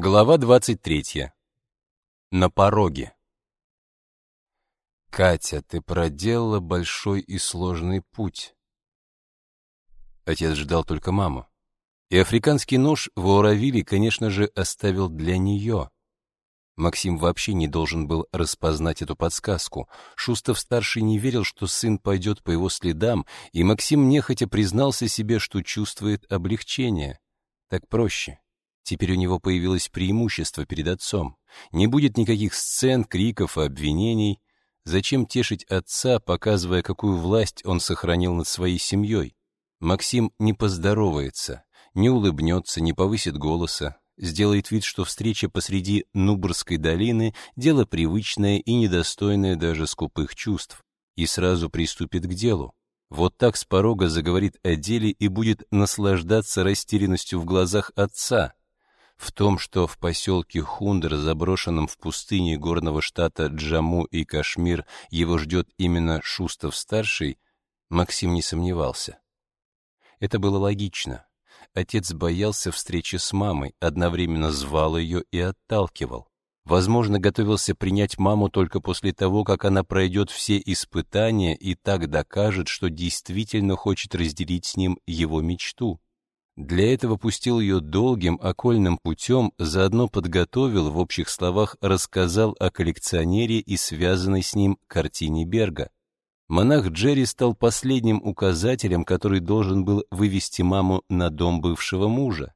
Глава 23. На пороге. Катя, ты проделала большой и сложный путь. Отец ждал только маму. И африканский нож в Ауравиле, конечно же, оставил для нее. Максим вообще не должен был распознать эту подсказку. Шустов-старший не верил, что сын пойдет по его следам, и Максим нехотя признался себе, что чувствует облегчение. Так проще. Теперь у него появилось преимущество перед отцом. Не будет никаких сцен, криков и обвинений. Зачем тешить отца, показывая, какую власть он сохранил над своей семьей? Максим не поздоровается, не улыбнется, не повысит голоса, сделает вид, что встреча посреди Нубрской долины — дело привычное и недостойное даже скупых чувств, и сразу приступит к делу. Вот так с порога заговорит о деле и будет наслаждаться растерянностью в глазах отца, в том, что в поселке Хундер, заброшенном в пустыне горного штата Джаму и Кашмир, его ждет именно Шустов-старший, Максим не сомневался. Это было логично. Отец боялся встречи с мамой, одновременно звал ее и отталкивал. Возможно, готовился принять маму только после того, как она пройдет все испытания и так докажет, что действительно хочет разделить с ним его мечту. Для этого пустил ее долгим окольным путем, заодно подготовил, в общих словах рассказал о коллекционере и связанной с ним картине Берга. Монах Джерри стал последним указателем, который должен был вывести маму на дом бывшего мужа.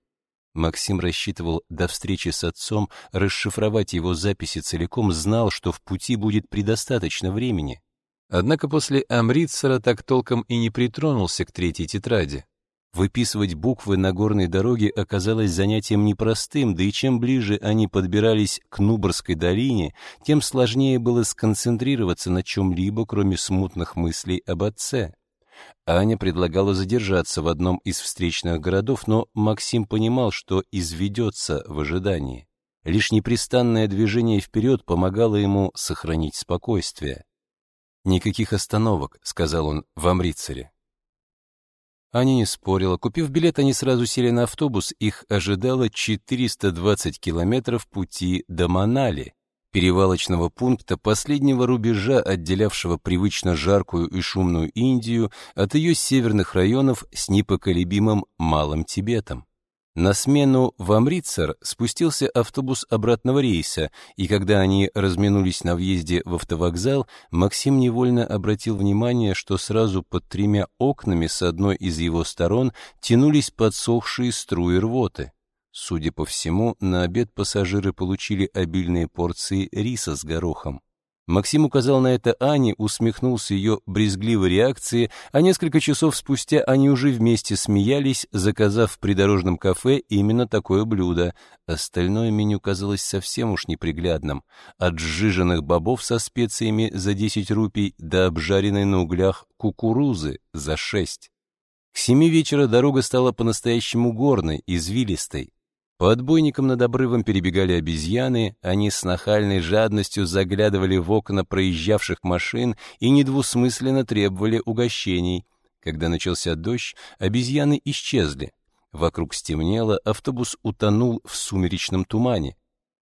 Максим рассчитывал до встречи с отцом расшифровать его записи целиком, знал, что в пути будет предостаточно времени. Однако после Амритсера так толком и не притронулся к третьей тетради. Выписывать буквы на горной дороге оказалось занятием непростым, да и чем ближе они подбирались к Нуборской долине, тем сложнее было сконцентрироваться на чем-либо, кроме смутных мыслей об отце. Аня предлагала задержаться в одном из встречных городов, но Максим понимал, что изведется в ожидании. Лишь непрестанное движение вперед помогало ему сохранить спокойствие. «Никаких остановок», — сказал он в Амрицаре. Аня не спорила. Купив билет, они сразу сели на автобус. Их ожидало 420 километров пути до Манали, перевалочного пункта, последнего рубежа, отделявшего привычно жаркую и шумную Индию от ее северных районов с непоколебимым Малым Тибетом. На смену в Амритсар спустился автобус обратного рейса, и когда они разминулись на въезде в автовокзал, Максим невольно обратил внимание, что сразу под тремя окнами с одной из его сторон тянулись подсохшие струи рвоты. Судя по всему, на обед пассажиры получили обильные порции риса с горохом. Максим указал на это Ане, усмехнулся ее брезгливой реакции, а несколько часов спустя они уже вместе смеялись, заказав в придорожном кафе именно такое блюдо. Остальное меню казалось совсем уж неприглядным. От сжиженных бобов со специями за 10 рупий до обжаренной на углях кукурузы за 6. К семи вечера дорога стала по-настоящему горной, извилистой. По отбойникам над обрывом перебегали обезьяны, они с нахальной жадностью заглядывали в окна проезжавших машин и недвусмысленно требовали угощений. Когда начался дождь, обезьяны исчезли. Вокруг стемнело, автобус утонул в сумеречном тумане.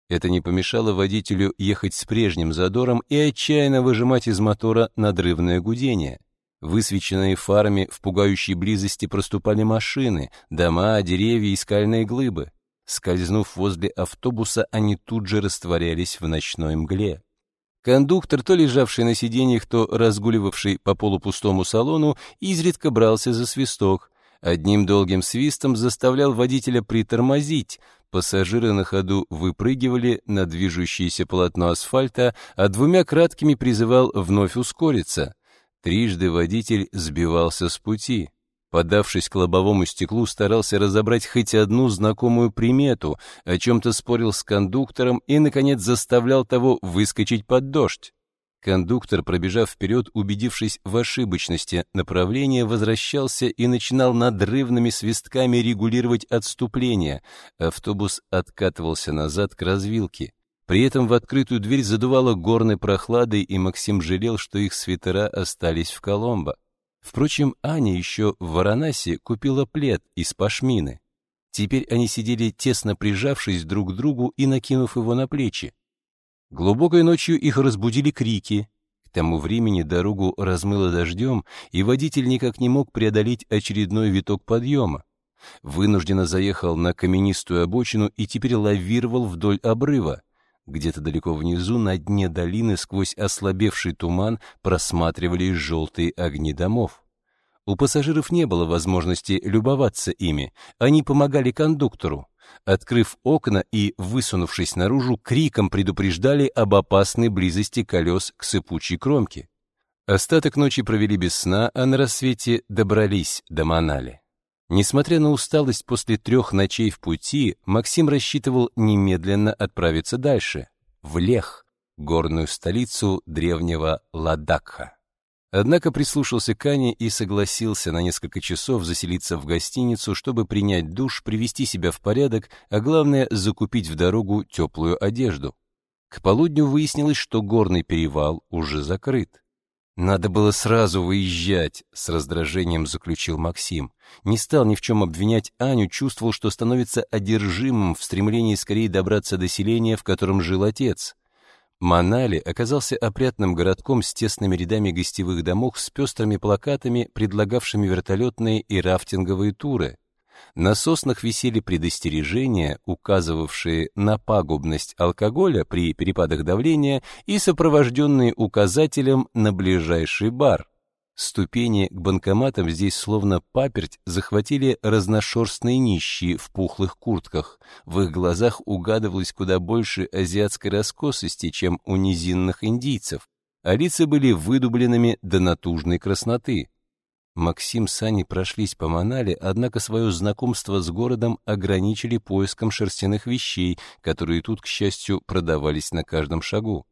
Это не помешало водителю ехать с прежним задором и отчаянно выжимать из мотора надрывное гудение. Высвеченные фарами в пугающей близости проступали машины, дома, деревья и скальные глыбы. Скользнув возле автобуса, они тут же растворялись в ночной мгле. Кондуктор, то лежавший на сиденьях, то разгуливавший по полупустому салону, изредка брался за свисток. Одним долгим свистом заставлял водителя притормозить. Пассажиры на ходу выпрыгивали на движущееся полотно асфальта, а двумя краткими призывал вновь ускориться. Трижды водитель сбивался с пути. Подавшись к лобовому стеклу, старался разобрать хоть одну знакомую примету, о чем-то спорил с кондуктором и, наконец, заставлял того выскочить под дождь. Кондуктор, пробежав вперед, убедившись в ошибочности направления, возвращался и начинал надрывными свистками регулировать отступление. Автобус откатывался назад к развилке. При этом в открытую дверь задувало горной прохладой, и Максим жалел, что их свитера остались в Коломбо. Впрочем, Аня еще в Варанаси купила плед из пашмины. Теперь они сидели тесно прижавшись друг к другу и накинув его на плечи. Глубокой ночью их разбудили крики. К тому времени дорогу размыло дождем, и водитель никак не мог преодолеть очередной виток подъема. Вынужденно заехал на каменистую обочину и теперь лавировал вдоль обрыва. Где-то далеко внизу, на дне долины, сквозь ослабевший туман, просматривались желтые огни домов. У пассажиров не было возможности любоваться ими, они помогали кондуктору. Открыв окна и высунувшись наружу, криком предупреждали об опасной близости колес к сыпучей кромке. Остаток ночи провели без сна, а на рассвете добрались до Манали. Несмотря на усталость после трех ночей в пути, Максим рассчитывал немедленно отправиться дальше, в Лех, горную столицу древнего Ладакха. Однако прислушался к Ане и согласился на несколько часов заселиться в гостиницу, чтобы принять душ, привести себя в порядок, а главное закупить в дорогу теплую одежду. К полудню выяснилось, что горный перевал уже закрыт. Надо было сразу выезжать, с раздражением заключил Максим. Не стал ни в чем обвинять Аню, чувствовал, что становится одержимым в стремлении скорее добраться до селения, в котором жил отец. Манали оказался опрятным городком с тесными рядами гостевых домов с пестрыми плакатами, предлагавшими вертолетные и рафтинговые туры. На соснах висели предостережения, указывавшие на пагубность алкоголя при перепадах давления и сопровожденные указателем на ближайший бар. Ступени к банкоматам здесь словно паперть захватили разношерстные нищие в пухлых куртках. В их глазах угадывалось куда больше азиатской раскосости, чем у низинных индийцев, а лица были выдубленными до натужной красноты. Максим с Аней прошлись по Манале, однако свое знакомство с городом ограничили поиском шерстяных вещей, которые тут, к счастью, продавались на каждом шагу.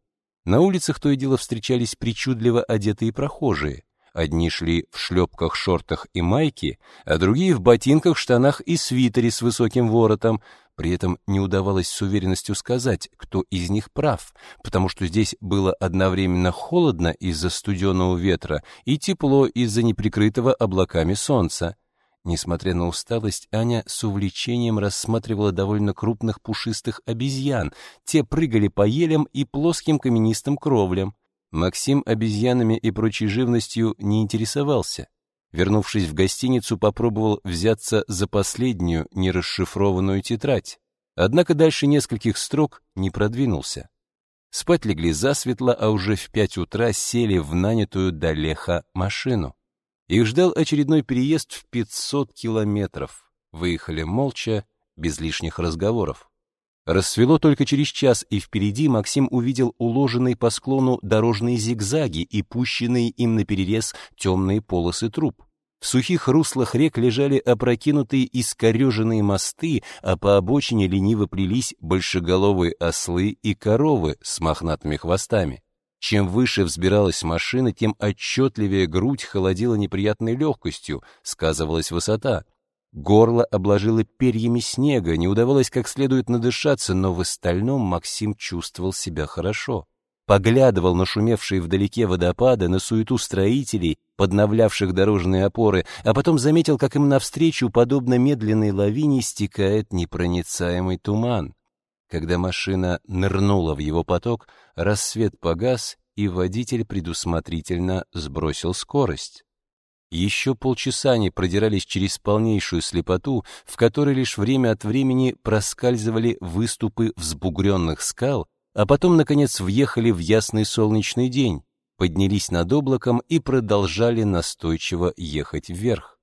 На улицах то и дело встречались причудливо одетые прохожие. Одни шли в шлепках, шортах и майке, а другие в ботинках, штанах и свитере с высоким воротом. При этом не удавалось с уверенностью сказать, кто из них прав, потому что здесь было одновременно холодно из-за студеного ветра и тепло из-за неприкрытого облаками солнца. Несмотря на усталость, Аня с увлечением рассматривала довольно крупных пушистых обезьян. Те прыгали по елям и плоским каменистым кровлям. Максим обезьянами и прочей живностью не интересовался. Вернувшись в гостиницу, попробовал взяться за последнюю нерасшифрованную тетрадь. Однако дальше нескольких строк не продвинулся. Спать легли засветло, а уже в пять утра сели в нанятую до Леха машину. Их ждал очередной переезд в 500 километров. Выехали молча, без лишних разговоров. Рассвело только через час, и впереди Максим увидел уложенные по склону дорожные зигзаги и пущенные им на перерез темные полосы труб. В сухих руслах рек лежали опрокинутые искореженные мосты, а по обочине лениво плелись большеголовые ослы и коровы с мохнатыми хвостами. Чем выше взбиралась машина, тем отчетливее грудь холодила неприятной легкостью, сказывалась высота. Горло обложило перьями снега, не удавалось как следует надышаться, но в остальном Максим чувствовал себя хорошо. Поглядывал на шумевшие вдалеке водопады, на суету строителей, подновлявших дорожные опоры, а потом заметил, как им навстречу, подобно медленной лавине, стекает непроницаемый туман. Когда машина нырнула в его поток, рассвет погас, и водитель предусмотрительно сбросил скорость. Еще полчаса они продирались через полнейшую слепоту, в которой лишь время от времени проскальзывали выступы взбугренных скал, а потом, наконец, въехали в ясный солнечный день, поднялись над облаком и продолжали настойчиво ехать вверх.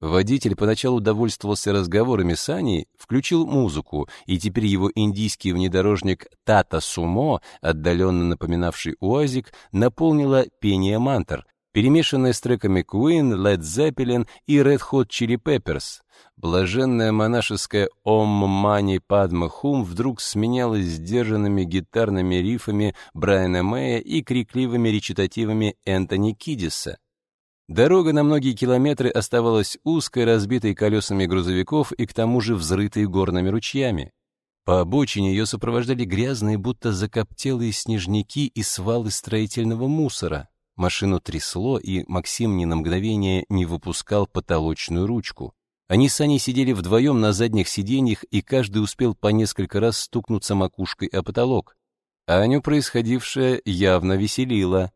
Водитель поначалу довольствовался разговорами с Аней, включил музыку, и теперь его индийский внедорожник Тата Сумо, отдаленно напоминавший УАЗик, наполнила пение мантр, перемешанная с треками Queen, Led Zeppelin и Red Hot Chili Peppers. Блаженная монашеская «Ом Мани Падма Хум» вдруг сменялась сдержанными гитарными рифами Брайана Мэя и крикливыми речитативами Энтони Кидиса. Дорога на многие километры оставалась узкой, разбитой колесами грузовиков и к тому же взрытой горными ручьями. По обочине ее сопровождали грязные, будто закоптелые снежники и свалы строительного мусора. Машину трясло, и Максим ни на мгновение не выпускал потолочную ручку. Они с Аней сидели вдвоем на задних сиденьях, и каждый успел по несколько раз стукнуться макушкой о потолок. Аню происходившее явно веселило.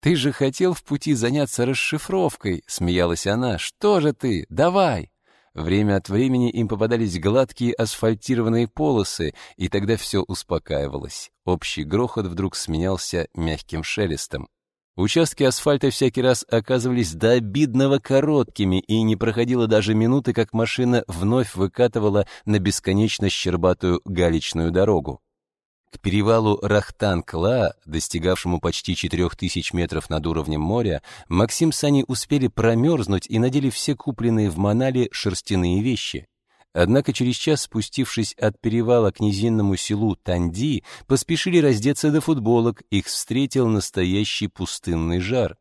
«Ты же хотел в пути заняться расшифровкой», — смеялась она. «Что же ты? Давай!» Время от времени им попадались гладкие асфальтированные полосы, и тогда все успокаивалось. Общий грохот вдруг сменялся мягким шелестом. Участки асфальта всякий раз оказывались до обидного короткими, и не проходило даже минуты, как машина вновь выкатывала на бесконечно щербатую галечную дорогу. К перевалу Рахтан-Кла, достигавшему почти 4000 метров над уровнем моря, Максим с Аней успели промерзнуть и надели все купленные в Манале шерстяные вещи. Однако через час, спустившись от перевала к низинному селу Танди, поспешили раздеться до футболок, их встретил настоящий пустынный жар.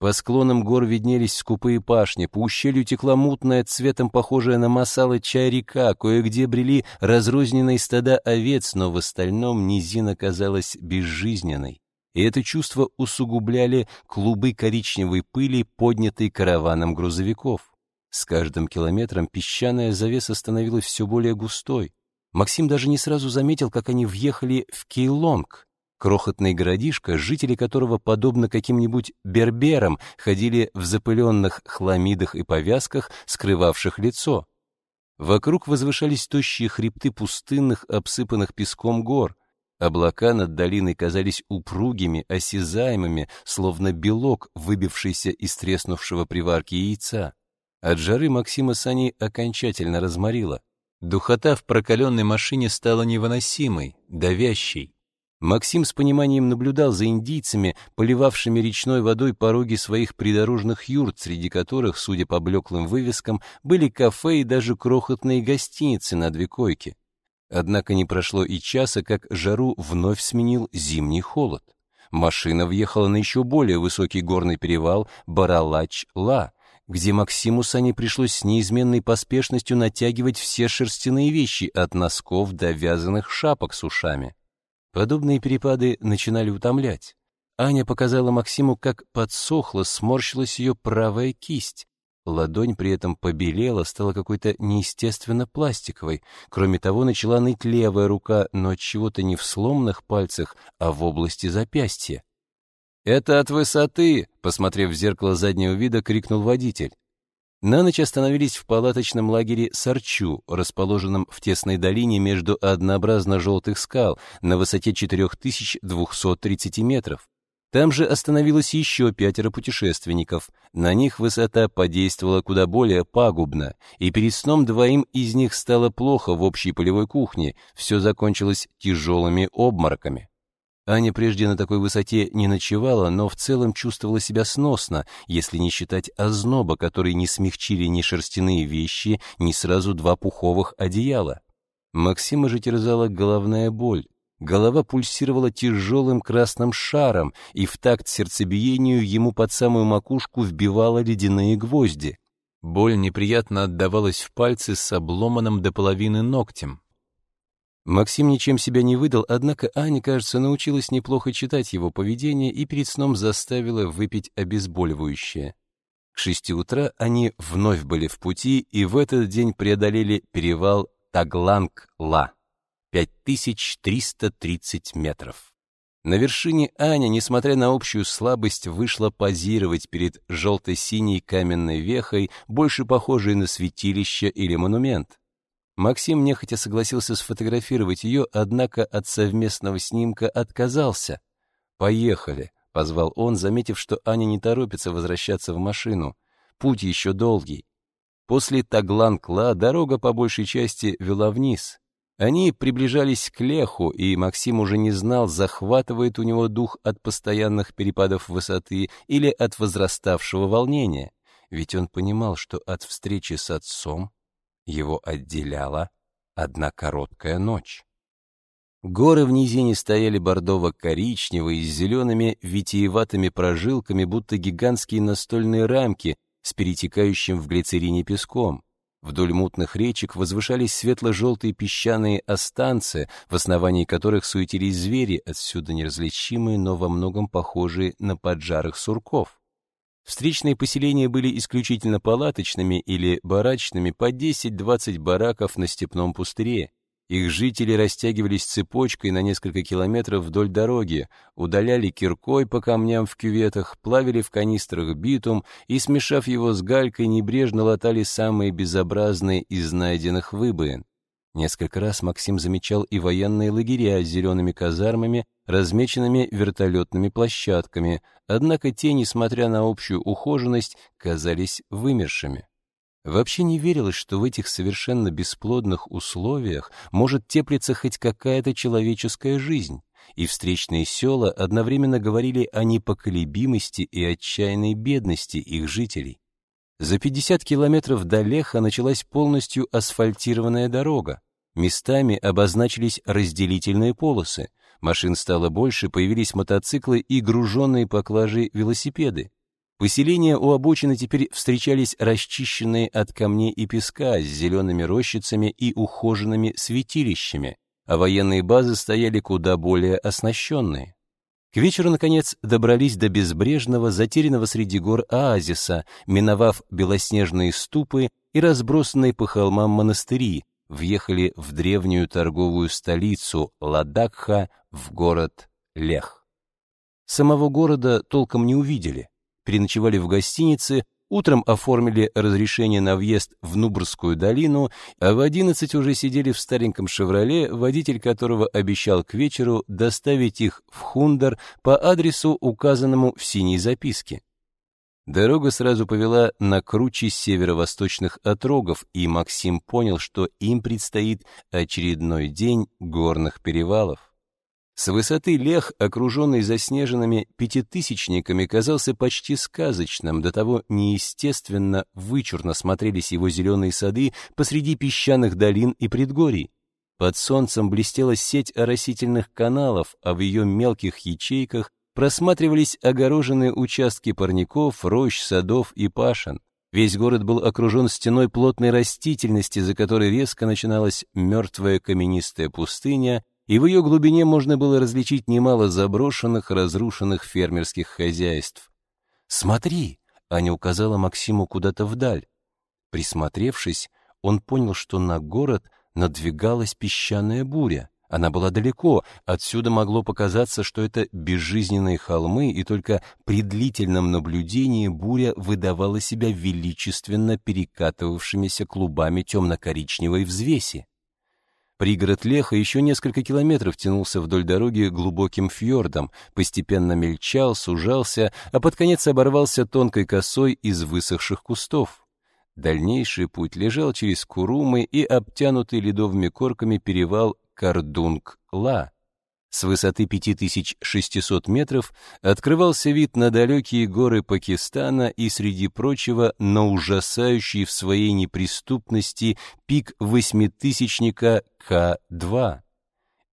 По склонам гор виднелись скупые пашни, по ущелью текла мутная, цветом похожая на масало чай река, кое-где брели разрозненные стада овец, но в остальном низина казалась безжизненной. И это чувство усугубляли клубы коричневой пыли, поднятые караваном грузовиков. С каждым километром песчаная завеса становилась все более густой. Максим даже не сразу заметил, как они въехали в Кейлонг, крохотный городишко, жители которого, подобно каким-нибудь берберам, ходили в запыленных хламидах и повязках, скрывавших лицо. Вокруг возвышались тощие хребты пустынных, обсыпанных песком гор. Облака над долиной казались упругими, осязаемыми, словно белок, выбившийся из треснувшего при варке яйца. От жары Максима Сани окончательно разморило. Духота в прокаленной машине стала невыносимой, давящей. Максим с пониманием наблюдал за индийцами, поливавшими речной водой пороги своих придорожных юрт, среди которых, судя по блеклым вывескам, были кафе и даже крохотные гостиницы на две койки. Однако не прошло и часа, как жару вновь сменил зимний холод. Машина въехала на еще более высокий горный перевал Баралач-Ла, где Максиму Сане пришлось с неизменной поспешностью натягивать все шерстяные вещи от носков до вязаных шапок с ушами. Подобные перепады начинали утомлять. Аня показала Максиму, как подсохла, сморщилась ее правая кисть. Ладонь при этом побелела, стала какой-то неестественно пластиковой. Кроме того, начала ныть левая рука, но от чего-то не в сломанных пальцах, а в области запястья. «Это от высоты!» — посмотрев в зеркало заднего вида, крикнул водитель. На ночь остановились в палаточном лагере Сарчу, расположенном в тесной долине между однообразно желтых скал на высоте 4230 метров. Там же остановилось еще пятеро путешественников. На них высота подействовала куда более пагубно, и перед сном двоим из них стало плохо в общей полевой кухне, все закончилось тяжелыми обмороками. Аня прежде на такой высоте не ночевала, но в целом чувствовала себя сносно, если не считать озноба, который не смягчили ни шерстяные вещи, ни сразу два пуховых одеяла. Максима же терзала головная боль. Голова пульсировала тяжелым красным шаром, и в такт сердцебиению ему под самую макушку вбивала ледяные гвозди. Боль неприятно отдавалась в пальцы с обломанным до половины ногтем. Максим ничем себя не выдал, однако Аня, кажется, научилась неплохо читать его поведение и перед сном заставила выпить обезболивающее. К шести утра они вновь были в пути и в этот день преодолели перевал Тагланг-Ла, 5330 метров. На вершине Аня, несмотря на общую слабость, вышла позировать перед желто-синей каменной вехой, больше похожей на святилище или монумент. Максим нехотя согласился сфотографировать ее, однако от совместного снимка отказался. «Поехали», — позвал он, заметив, что Аня не торопится возвращаться в машину. Путь еще долгий. После Таглан-Кла дорога по большей части вела вниз. Они приближались к Леху, и Максим уже не знал, захватывает у него дух от постоянных перепадов высоты или от возраставшего волнения. Ведь он понимал, что от встречи с отцом его отделяла одна короткая ночь. Горы в низине стояли бордово-коричневые, с зелеными витиеватыми прожилками, будто гигантские настольные рамки с перетекающим в глицерине песком. Вдоль мутных речек возвышались светло-желтые песчаные останцы, в основании которых суетились звери, отсюда неразличимые, но во многом похожие на поджарых сурков. Встречные поселения были исключительно палаточными или барачными по 10-20 бараков на степном пустыре. Их жители растягивались цепочкой на несколько километров вдоль дороги, удаляли киркой по камням в кюветах, плавили в канистрах битум и, смешав его с галькой, небрежно латали самые безобразные из найденных выбоин. Несколько раз Максим замечал и военные лагеря с зелеными казармами, размеченными вертолетными площадками, однако те, несмотря на общую ухоженность, казались вымершими. Вообще не верилось, что в этих совершенно бесплодных условиях может теплиться хоть какая-то человеческая жизнь, и встречные села одновременно говорили о непоколебимости и отчаянной бедности их жителей. За 50 километров до Леха началась полностью асфальтированная дорога. Местами обозначились разделительные полосы. Машин стало больше, появились мотоциклы и груженные поклажей велосипеды. Поселения у обочины теперь встречались расчищенные от камней и песка с зелеными рощицами и ухоженными святилищами, а военные базы стояли куда более оснащенные. К вечеру, наконец, добрались до безбрежного, затерянного среди гор оазиса, миновав белоснежные ступы и разбросанные по холмам монастыри, въехали в древнюю торговую столицу Ладакха в город Лех. Самого города толком не увидели переночевали в гостинице, утром оформили разрешение на въезд в Нубрскую долину, а в 11 уже сидели в стареньком «Шевроле», водитель которого обещал к вечеру доставить их в Хундар по адресу, указанному в синей записке. Дорога сразу повела на круче северо-восточных отрогов, и Максим понял, что им предстоит очередной день горных перевалов. С высоты Лех, окруженный заснеженными пятитысячниками, казался почти сказочным, до того неестественно вычурно смотрелись его зеленые сады посреди песчаных долин и предгорий. Под солнцем блестела сеть оросительных каналов, а в ее мелких ячейках просматривались огороженные участки парников, рощ, садов и пашен. Весь город был окружен стеной плотной растительности, за которой резко начиналась мертвая каменистая пустыня, и в ее глубине можно было различить немало заброшенных, разрушенных фермерских хозяйств. «Смотри!» — Аня указала Максиму куда-то вдаль. Присмотревшись, он понял, что на город надвигалась песчаная буря. Она была далеко, отсюда могло показаться, что это безжизненные холмы, и только при длительном наблюдении буря выдавала себя величественно перекатывавшимися клубами темно-коричневой взвеси. Пригород Леха еще несколько километров тянулся вдоль дороги глубоким фьордом, постепенно мельчал, сужался, а под конец оборвался тонкой косой из высохших кустов. Дальнейший путь лежал через Курумы и обтянутый ледовыми корками перевал Кардунг-Ла. С высоты 5600 метров открывался вид на далекие горы Пакистана и, среди прочего, на ужасающий в своей неприступности пик восьмитысячника К-2.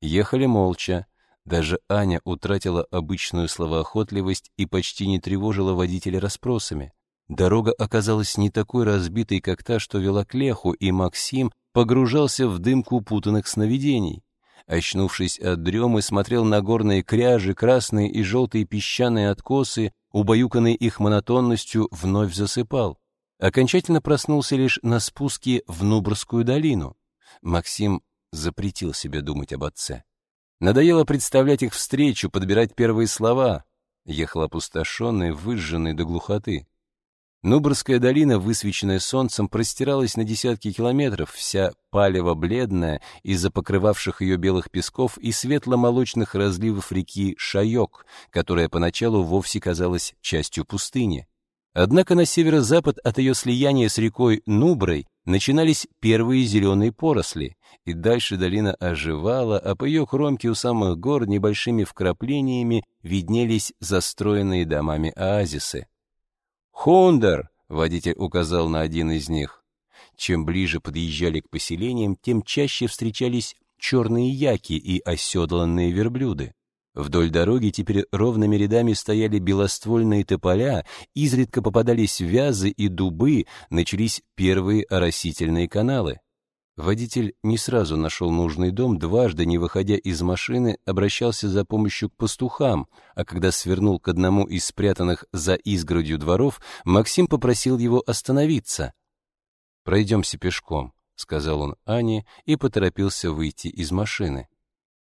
Ехали молча. Даже Аня утратила обычную словоохотливость и почти не тревожила водителя расспросами. Дорога оказалась не такой разбитой, как та, что вела к Леху, и Максим погружался в дымку путанных сновидений очнувшись от дремы, смотрел на горные кряжи, красные и желтые песчаные откосы, убаюканный их монотонностью, вновь засыпал. Окончательно проснулся лишь на спуске в Нубрскую долину. Максим запретил себе думать об отце. Надоело представлять их встречу, подбирать первые слова. Ехал опустошенный, выжженный до глухоты. Нубрская долина, высвеченная солнцем, простиралась на десятки километров, вся палево-бледная из-за покрывавших ее белых песков и светло-молочных разливов реки Шайок, которая поначалу вовсе казалась частью пустыни. Однако на северо-запад от ее слияния с рекой Нуброй начинались первые зеленые поросли, и дальше долина оживала, а по ее кромке у самых гор небольшими вкраплениями виднелись застроенные домами оазисы. «Хундер!» — водитель указал на один из них. Чем ближе подъезжали к поселениям, тем чаще встречались черные яки и оседланные верблюды. Вдоль дороги теперь ровными рядами стояли белоствольные тополя, изредка попадались вязы и дубы, начались первые оросительные каналы. Водитель не сразу нашел нужный дом, дважды, не выходя из машины, обращался за помощью к пастухам, а когда свернул к одному из спрятанных за изгородью дворов, Максим попросил его остановиться. «Пройдемся пешком», — сказал он Ане и поторопился выйти из машины.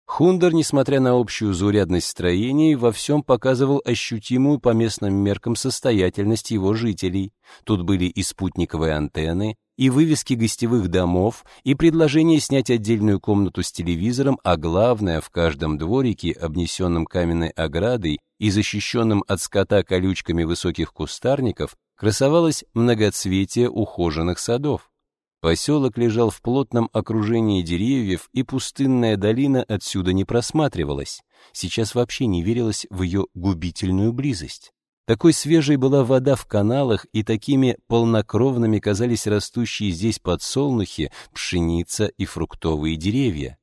Хундер, несмотря на общую заурядность строений, во всем показывал ощутимую по местным меркам состоятельность его жителей. Тут были и спутниковые антенны, и вывески гостевых домов, и предложение снять отдельную комнату с телевизором, а главное, в каждом дворике, обнесенном каменной оградой и защищенном от скота колючками высоких кустарников, красовалось многоцветие ухоженных садов. Поселок лежал в плотном окружении деревьев, и пустынная долина отсюда не просматривалась. Сейчас вообще не верилось в ее губительную близость. Такой свежей была вода в каналах, и такими полнокровными казались растущие здесь подсолнухи, пшеница и фруктовые деревья.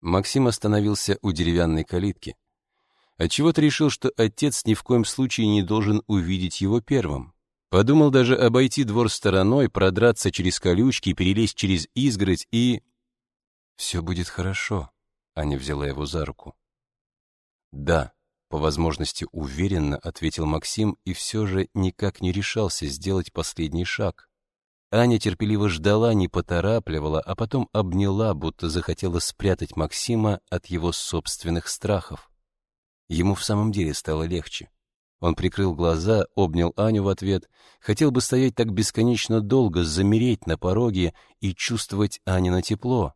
Максим остановился у деревянной калитки. Отчего-то решил, что отец ни в коем случае не должен увидеть его первым. Подумал даже обойти двор стороной, продраться через колючки, перелезть через изгородь и... «Все будет хорошо», — Аня взяла его за руку. «Да», по возможности уверенно ответил Максим и все же никак не решался сделать последний шаг. Аня терпеливо ждала, не поторапливала, а потом обняла, будто захотела спрятать Максима от его собственных страхов. Ему в самом деле стало легче. Он прикрыл глаза, обнял Аню в ответ, хотел бы стоять так бесконечно долго, замереть на пороге и чувствовать Анино тепло.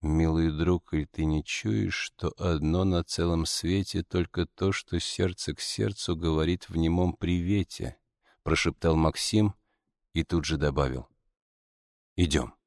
Милый друг, и ты не чуешь, что одно на целом свете только то, что сердце к сердцу говорит в немом привете, прошептал Максим и тут же добавил. Идем.